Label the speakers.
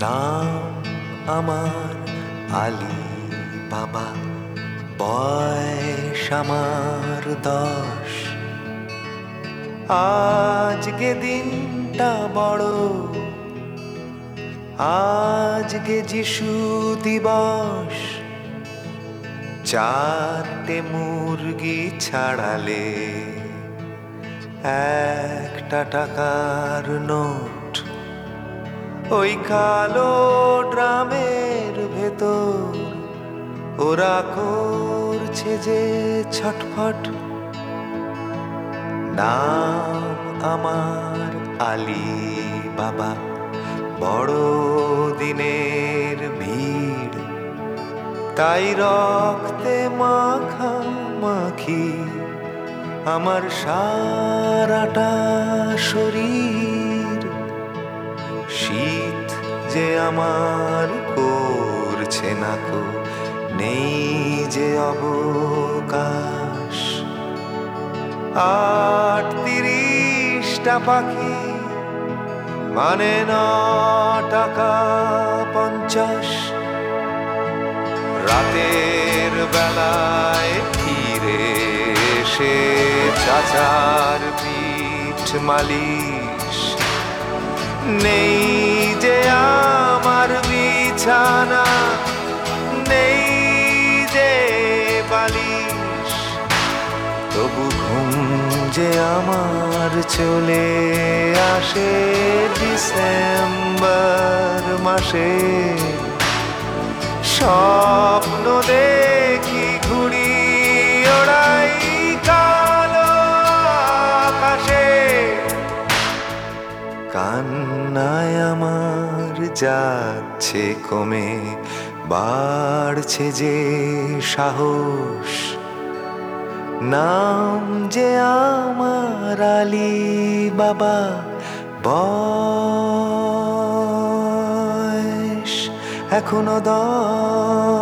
Speaker 1: নাম আমার আলী বাবা। বয়স আমার দশ। আজকে দিনটা বড়। আজকে যিশু দিবস। চারটে মুরগি ছাড়ালে একটা টাকার নোট ওই কালো ড্রামের ভেতর ওরা করছে যে ছটফট। নাম আমার আলী বাবা বড় দিনের ভিড়। তাই রক্তে মাখা মাখি, আমার সারাটা শরীর যে আমার করছে না নেই যে অবকাশ। আট তিরিশটা পাখি মানে ন টাকা পঞ্চাশ। রাতের বেলায় ফিরে এসে চাচার পিঠ মালিশ নেই যে আমার বিছানা, নেই যে বালিশ। তবু ঘুম যে আমার চলে আসে ডিসেম্বর মাসে। স্বপ্ন দেখি কান্নায় আমার যাচ্ছে কমে, বাড়ছে যে সাহস। নাম যে আমার আলী বাবা বয়স, এখনও দশ